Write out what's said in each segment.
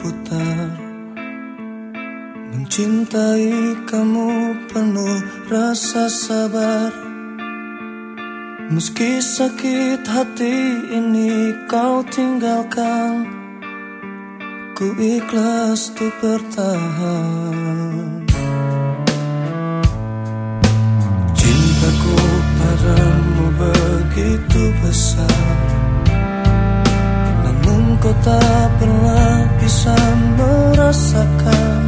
berputar. Mencintai kamu penuh rasa sabar. Meski sakit hati ini kau tinggalkan Ku ikhlas tuh bertahan. Merasakan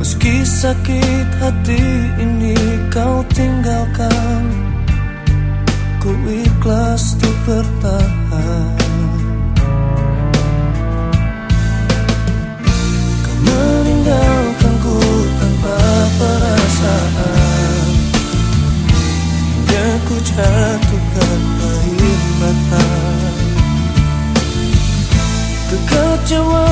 Meski sakit hati ini kau tinggalkan Ku ikhlas untuk bertahan. Kau meninggalkanku tanpa perasaan. Hingga ku jatuhkan air mata. Kekecewaanku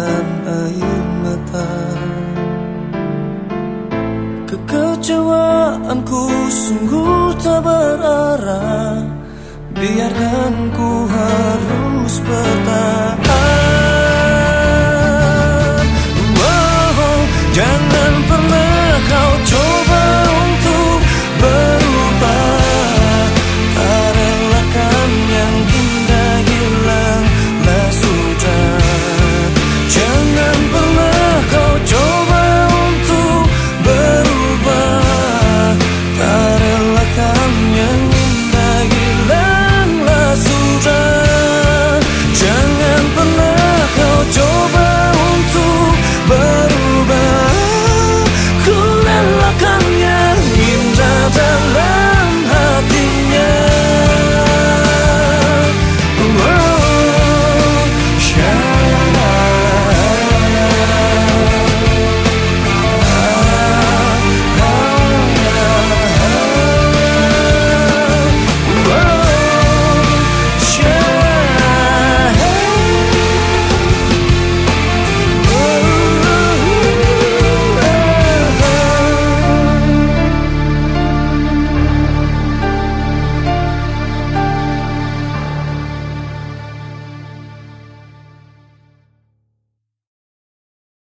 jatuhkan air mata. Kekecewaanku sungguh tak berarah. Biarkan ku harus ber